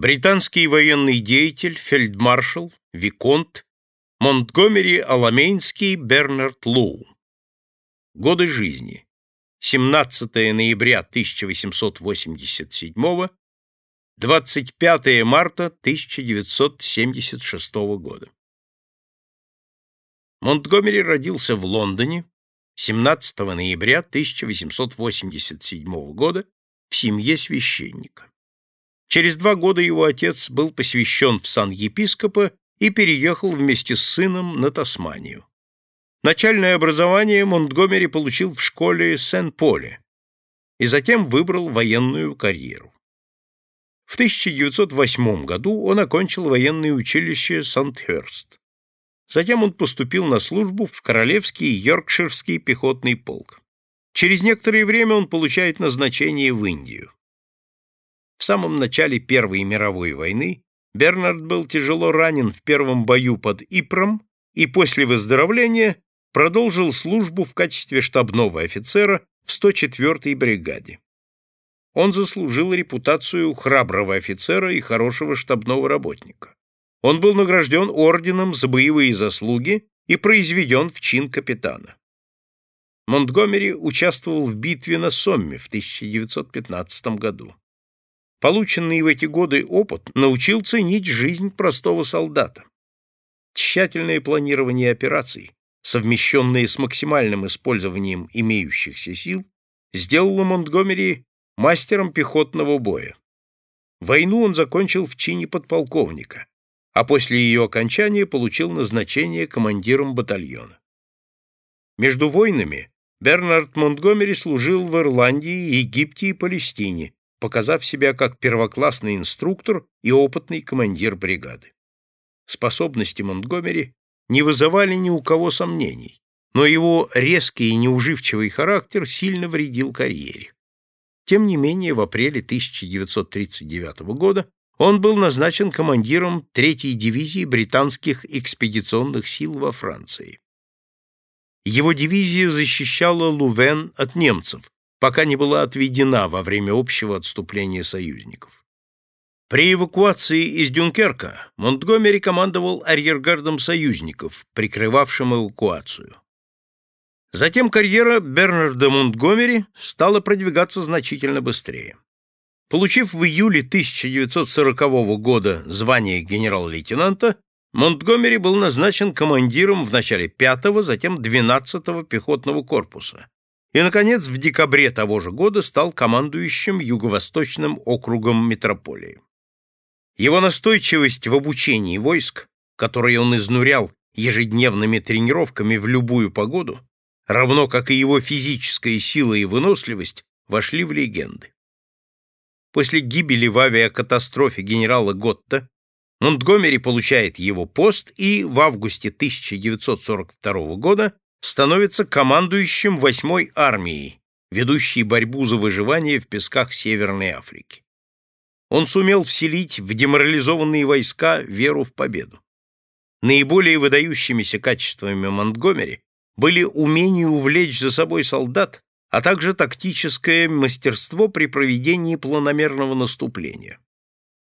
Британский военный деятель, фельдмаршал, виконт, Монтгомери Аламейнский Бернард Лоу. Годы жизни. 17 ноября 1887 25 марта 1976 года. Монтгомери родился в Лондоне 17 ноября 1887 года в семье священника. Через два года его отец был посвящен в сан епископа и переехал вместе с сыном на Тасманию. Начальное образование Монтгомери получил в школе Сен-Поле и затем выбрал военную карьеру. В 1908 году он окончил военное училище Сандхерст. Затем он поступил на службу в Королевский Йоркширский пехотный полк. Через некоторое время он получает назначение в Индию. В самом начале Первой мировой войны Бернард был тяжело ранен в первом бою под Ипром и после выздоровления продолжил службу в качестве штабного офицера в 104-й бригаде. Он заслужил репутацию храброго офицера и хорошего штабного работника. Он был награжден орденом за боевые заслуги и произведен в чин капитана. Монтгомери участвовал в битве на Сомме в 1915 году. Полученный в эти годы опыт научил ценить жизнь простого солдата. Тщательное планирование операций, совмещенное с максимальным использованием имеющихся сил, сделало Монтгомери мастером пехотного боя. Войну он закончил в чине подполковника, а после ее окончания получил назначение командиром батальона. Между войнами Бернард Монтгомери служил в Ирландии, Египте и Палестине, показав себя как первоклассный инструктор и опытный командир бригады. Способности Монтгомери не вызывали ни у кого сомнений, но его резкий и неуживчивый характер сильно вредил карьере. Тем не менее, в апреле 1939 года он был назначен командиром 3-й дивизии британских экспедиционных сил во Франции. Его дивизия защищала Лувен от немцев, пока не была отведена во время общего отступления союзников. При эвакуации из Дюнкерка Монтгомери командовал арьергардом союзников, прикрывавшим эвакуацию. Затем карьера Бернарда Монтгомери стала продвигаться значительно быстрее. Получив в июле 1940 года звание генерал-лейтенанта, Монтгомери был назначен командиром в начале 5-го, затем 12-го пехотного корпуса, и, наконец, в декабре того же года стал командующим Юго-Восточным округом метрополии. Его настойчивость в обучении войск, которые он изнурял ежедневными тренировками в любую погоду, равно как и его физическая сила и выносливость, вошли в легенды. После гибели в авиакатастрофе генерала Готта Монтгомери получает его пост и в августе 1942 года становится командующим 8-й армией, ведущей борьбу за выживание в песках Северной Африки. Он сумел вселить в деморализованные войска веру в победу. Наиболее выдающимися качествами Монтгомери были умение увлечь за собой солдат, а также тактическое мастерство при проведении планомерного наступления.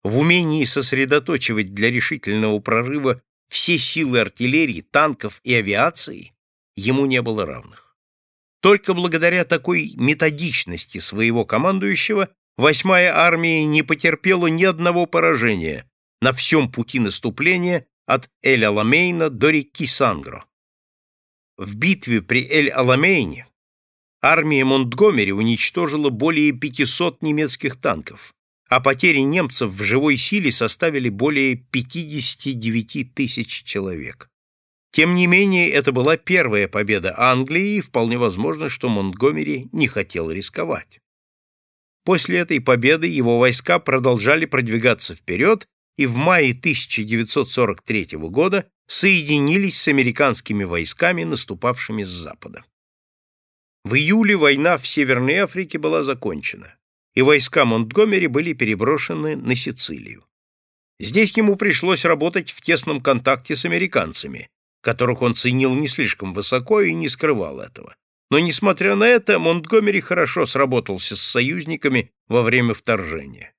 В умении сосредоточивать для решительного прорыва все силы артиллерии, танков и авиации ему не было равных. Только благодаря такой методичности своего командующего восьмая армия не потерпела ни одного поражения на всем пути наступления от Эль-Аламейна до реки Сангро. В битве при Эль-Аламейне армия Монтгомери уничтожила более 500 немецких танков, а потери немцев в живой силе составили более 59 тысяч человек. Тем не менее, это была первая победа Англии, и вполне возможно, что Монтгомери не хотел рисковать. После этой победы его войска продолжали продвигаться вперед и в мае 1943 года соединились с американскими войсками, наступавшими с запада. В июле война в Северной Африке была закончена, и войска Монтгомери были переброшены на Сицилию. Здесь ему пришлось работать в тесном контакте с американцами, которых он ценил не слишком высоко и не скрывал этого. Но, несмотря на это, Монтгомери хорошо сработался с союзниками во время вторжения.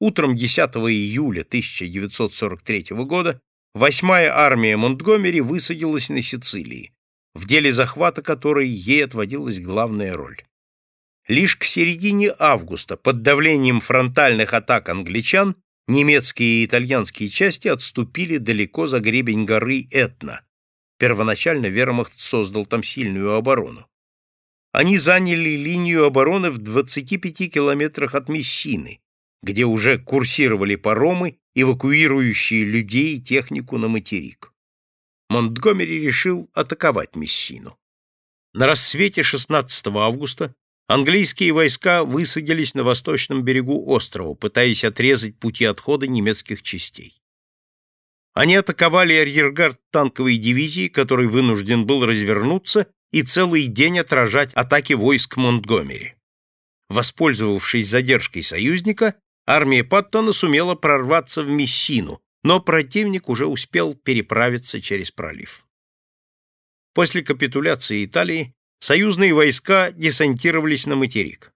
утром 10 июля 1943 года 8-я армия Монтгомери высадилась на Сицилии, в деле захвата которой ей отводилась главная роль. Лишь к середине августа под давлением фронтальных атак англичан немецкие и итальянские части отступили далеко за гребень горы Этна. Первоначально вермахт создал там сильную оборону. Они заняли линию обороны в 25 километрах от Мессины, где уже курсировали паромы, эвакуирующие людей и технику на материк. Монтгомери решил атаковать Мессину. На рассвете 16 августа английские войска высадились на восточном берегу острова, пытаясь отрезать пути отхода немецких частей. Они атаковали арьергард танковой дивизии, который вынужден был развернуться и целый день отражать атаки войск Монтгомери. Воспользовавшись задержкой союзника, армия Паттона сумела прорваться в Мессину, но противник уже успел переправиться через пролив. После капитуляции Италии союзные войска десантировались на материк.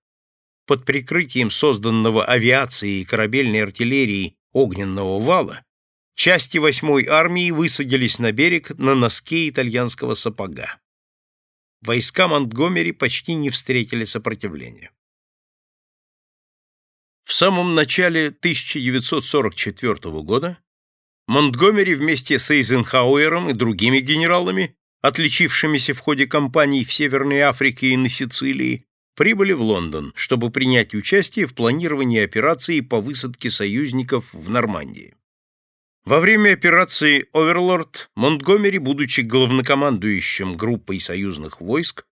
Под прикрытием созданного авиацией и корабельной артиллерией огненного вала части 8-й армии высадились на берег на носке итальянского сапога. Войска Монтгомери почти не встретили сопротивления. В самом начале 1944 года Монтгомери вместе с Эйзенхауэром и другими генералами, отличившимися в ходе кампаний в Северной Африке и на Сицилии, прибыли в Лондон, чтобы принять участие в планировании операции по высадке союзников в Нормандии. Во время операции «Оверлорд» Монтгомери, будучи главнокомандующим группой союзных войск,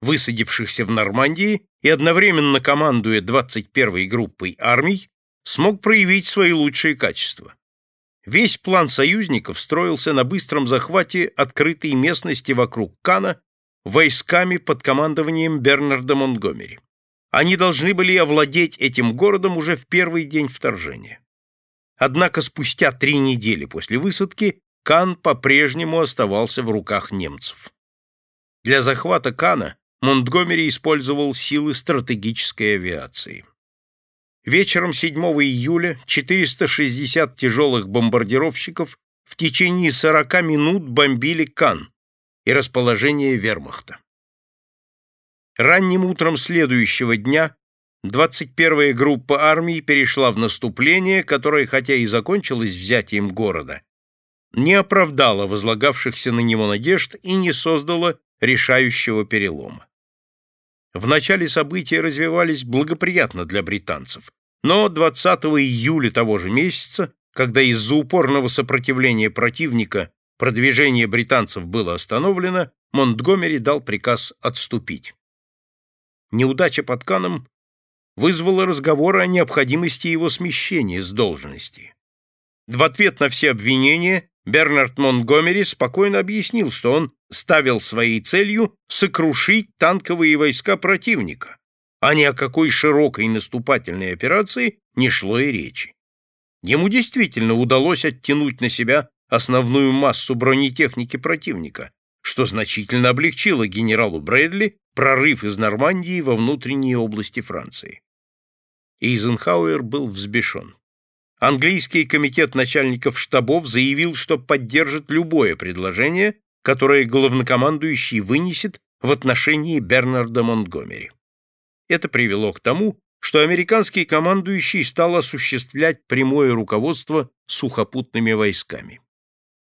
высадившихся в Нормандии и одновременно командуя 21-й группой армий, смог проявить свои лучшие качества. Весь план союзников строился на быстром захвате открытой местности вокруг Кана войсками под командованием Бернарда Монтгомери. Они должны были овладеть этим городом уже в первый день вторжения. Однако спустя три недели после высадки Кан по-прежнему оставался в руках немцев. Для захвата Кана Монтгомери использовал силы стратегической авиации. Вечером 7 июля 460 тяжелых бомбардировщиков в течение 40 минут бомбили Кан и расположение вермахта. Ранним утром следующего дня 21-я группа армий перешла в наступление, которое, хотя и закончилось взятием города, не оправдало возлагавшихся на него надежд и не создало решающего перелома. В начале события развивались благоприятно для британцев, но 20 июля того же месяца, когда из-за упорного сопротивления противника продвижение британцев было остановлено, Монтгомери дал приказ отступить. Неудача под Каном вызвала разговоры о необходимости его смещения с должности. В ответ на все обвинения Бернард Монтгомери спокойно объяснил, что он ставил своей целью сокрушить танковые войска противника, а ни о какой широкой наступательной операции не шло и речи. Ему действительно удалось оттянуть на себя основную массу бронетехники противника, что значительно облегчило генералу Брэдли прорыв из Нормандии во внутренние области Франции. Эйзенхауэр был взбешен. Английский комитет начальников штабов заявил, что поддержит любое предложение, которое главнокомандующий вынесет в отношении Бернарда Монтгомери. Это привело к тому, что американский командующий стал осуществлять прямое руководство сухопутными войсками.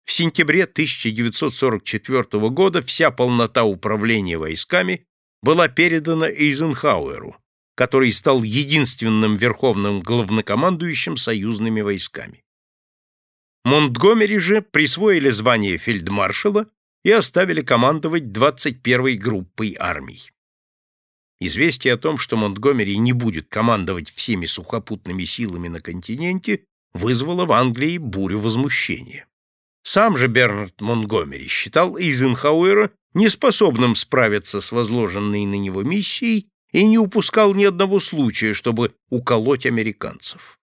В сентябре 1944 года вся полнота управления войсками была передана Эйзенхауэру, который стал единственным верховным главнокомандующим союзными войсками. Монтгомери же присвоили звание фельдмаршала и оставили командовать 21-й группой армий. Известие о том, что Монтгомери не будет командовать всеми сухопутными силами на континенте, вызвало в Англии бурю возмущения. Сам же Бернард Монтгомери считал Эйзенхауэра неспособным справиться с возложенной на него миссией и не упускал ни одного случая, чтобы уколоть американцев.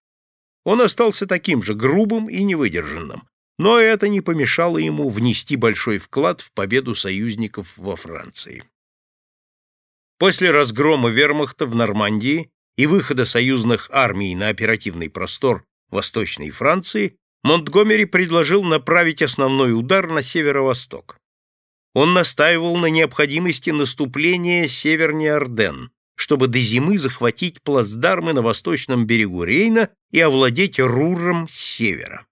Он остался таким же грубым и невыдержанным, но это не помешало ему внести большой вклад в победу союзников во Франции. После разгрома вермахта в Нормандии и выхода союзных армий на оперативный простор Восточной Франции, Монтгомери предложил направить основной удар на северо-восток. Он настаивал на необходимости наступления севернее Орден, чтобы до зимы захватить плацдармы на восточном берегу Рейна и овладеть Руром с севера.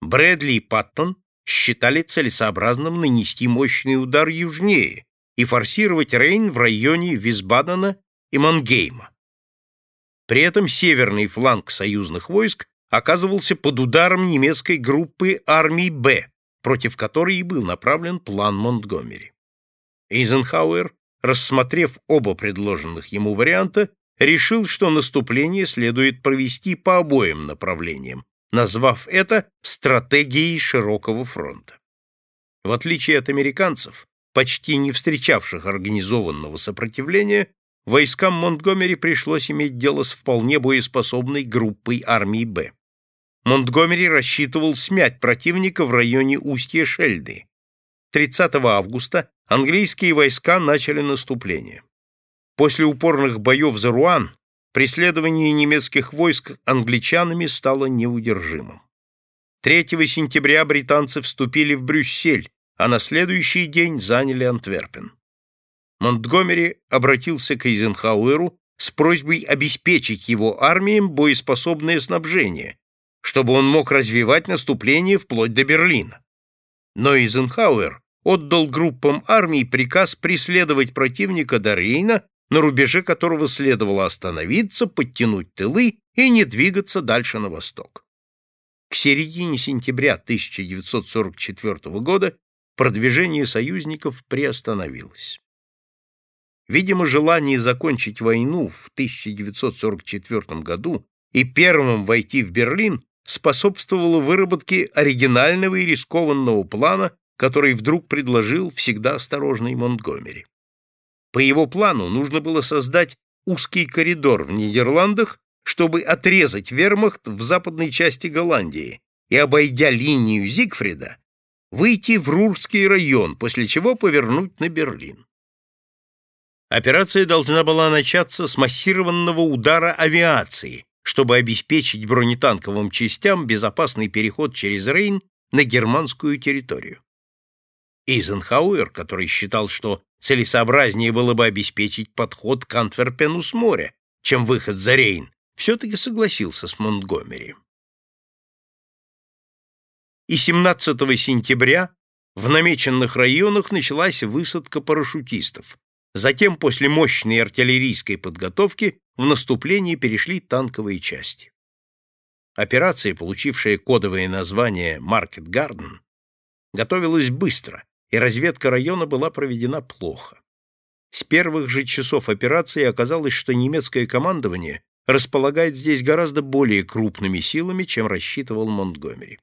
Брэдли и Паттон считали целесообразным нанести мощный удар южнее и форсировать Рейн в районе Висбадена и Мангейма. При этом северный фланг союзных войск оказывался под ударом немецкой группы армий «Б», против которой и был направлен план Монтгомери. Эйзенхауэр, рассмотрев оба предложенных ему варианта, решил, что наступление следует провести по обоим направлениям, назвав это стратегией широкого фронта. В отличие от американцев, почти не встречавших организованного сопротивления, войскам Монтгомери пришлось иметь дело с вполне боеспособной группой армии «Б». Монтгомери рассчитывал смять противника в районе устья Шельды. 30 августа английские войска начали наступление. После упорных боев за Руан преследование немецких войск англичанами стало неудержимым. 3 сентября британцы вступили в Брюссель, а на следующий день заняли Антверпен. Монтгомери обратился к Эйзенхауэру с просьбой обеспечить его армиям боеспособное снабжение, чтобы он мог развивать наступление вплоть до Берлина. Но Эйзенхауэр отдал группам армий приказ преследовать противника до Рейна, на рубеже которого следовало остановиться, подтянуть тылы и не двигаться дальше на восток. К середине сентября 1944 года продвижение союзников приостановилось. Видимо, желание закончить войну в 1944 году и первым войти в Берлин способствовало выработке оригинального и рискованного плана, который вдруг предложил всегда осторожный Монтгомери. По его плану нужно было создать узкий коридор в Нидерландах, чтобы отрезать вермахт в западной части Голландии и, обойдя линию Зигфрида, выйти в Рурский район, после чего повернуть на Берлин. Операция должна была начаться с массированного удара авиации, чтобы обеспечить бронетанковым частям безопасный переход через Рейн на германскую территорию. Эйзенхауэр, который считал, что целесообразнее было бы обеспечить подход к Антверпену с моря, чем выход за Рейн, все-таки согласился с Монтгомери. И 17 сентября в намеченных районах началась высадка парашютистов. Затем, после мощной артиллерийской подготовки, в наступление перешли танковые части. Операция, получившая кодовое название «Маркет Гарден», готовилась быстро, и разведка района была проведена плохо. С первых же часов операции оказалось, что немецкое командование располагает здесь гораздо более крупными силами, чем рассчитывал Монтгомери.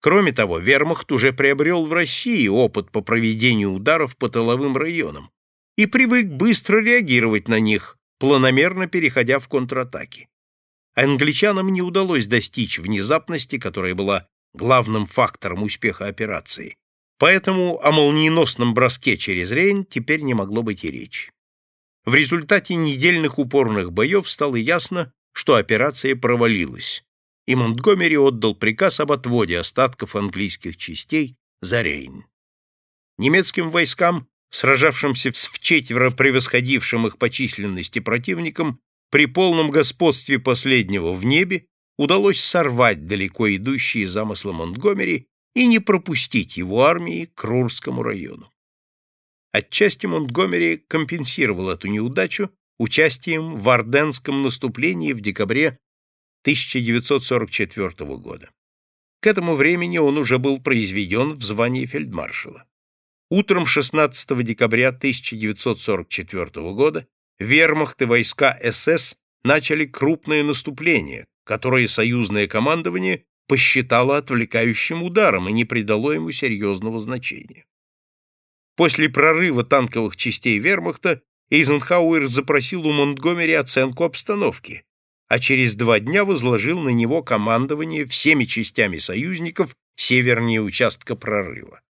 Кроме того, вермахт уже приобрел в России опыт по проведению ударов по тыловым районам и привык быстро реагировать на них, планомерно переходя в контратаки. Англичанам не удалось достичь внезапности, которая была главным фактором успеха операции, поэтому о молниеносном броске через Рейн теперь не могло быть и речи. В результате недельных упорных боев стало ясно, что операция провалилась, и Монтгомери отдал приказ об отводе остатков английских частей за Рейн. Немецким войскам сражавшимся с вчетверо превосходившим их по численности противником, при полном господстве последнего в небе удалось сорвать далеко идущие замыслы Монтгомери и не пропустить его армии к Рурскому району. Отчасти Монтгомери компенсировал эту неудачу участием в Арденском наступлении в декабре 1944 года. К этому времени он уже был произведен в звании фельдмаршала. Утром 16 декабря 1944 года вермахт и войска СС начали крупное наступление, которое союзное командование посчитало отвлекающим ударом и не придало ему серьезного значения. После прорыва танковых частей вермахта Эйзенхауэр запросил у Монтгомери оценку обстановки, а через два дня возложил на него командование всеми частями союзников севернее участка прорыва.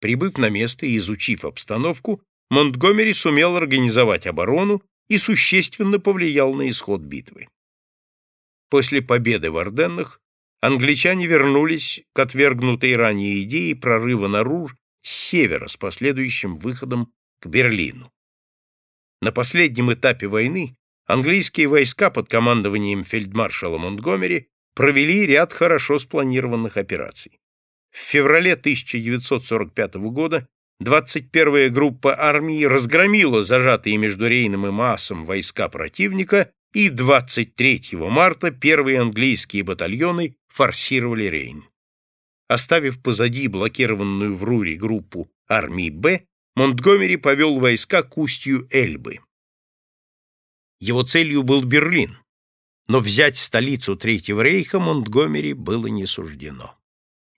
Прибыв на место и изучив обстановку, Монтгомери сумел организовать оборону и существенно повлиял на исход битвы. После победы в Орденнах англичане вернулись к отвергнутой ранее идее прорыва на Рур с севера с последующим выходом к Берлину. На последнем этапе войны английские войска под командованием фельдмаршала Монтгомери провели ряд хорошо спланированных операций. В феврале 1945 года 21-я группа армии разгромила зажатые между Рейном и Маасом войска противника, и 23 марта первые английские батальоны форсировали Рейн. Оставив позади блокированную в Руре группу армии «Б», Монтгомери повел войска к устью Эльбы. Его целью был Берлин, но взять столицу Третьего рейха Монтгомери было не суждено.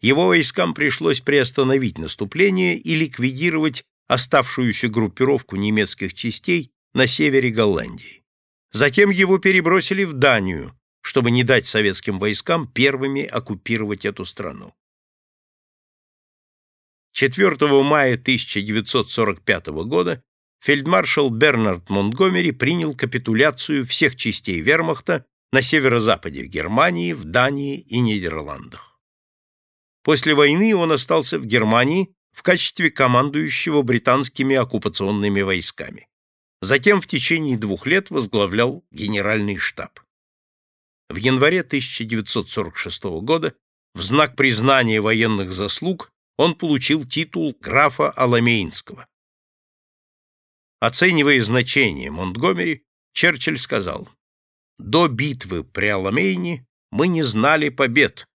Его войскам пришлось приостановить наступление и ликвидировать оставшуюся группировку немецких частей на севере Голландии. Затем его перебросили в Данию, чтобы не дать советским войскам первыми оккупировать эту страну. 4 мая 1945 года фельдмаршал Бернард Монтгомери принял капитуляцию всех частей вермахта на северо-западе Германии, в Дании и Нидерландах. После войны он остался в Германии в качестве командующего британскими оккупационными войсками. Затем в течение двух лет возглавлял генеральный штаб. В январе 1946 года в знак признания военных заслуг он получил титул графа Аламейнского. Оценивая значение Монтгомери, Черчилль сказал, «До битвы при Аламейне мы не знали побед,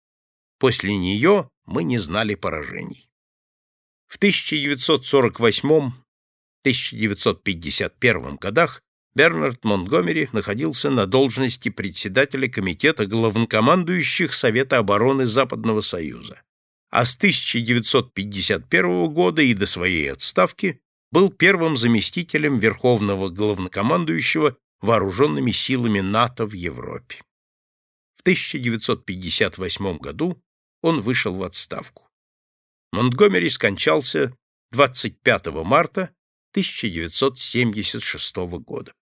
после нее мы не знали поражений». В 1948-1951 годах Бернард Монтгомери находился на должности председателя Комитета главнокомандующих Совета обороны Западного Союза а с 1951 года и до своей отставки был первым заместителем Верховного главнокомандующего вооруженными силами НАТО в Европе. В 1958 году он вышел в отставку. Монтгомери скончался 25 марта 1976 года.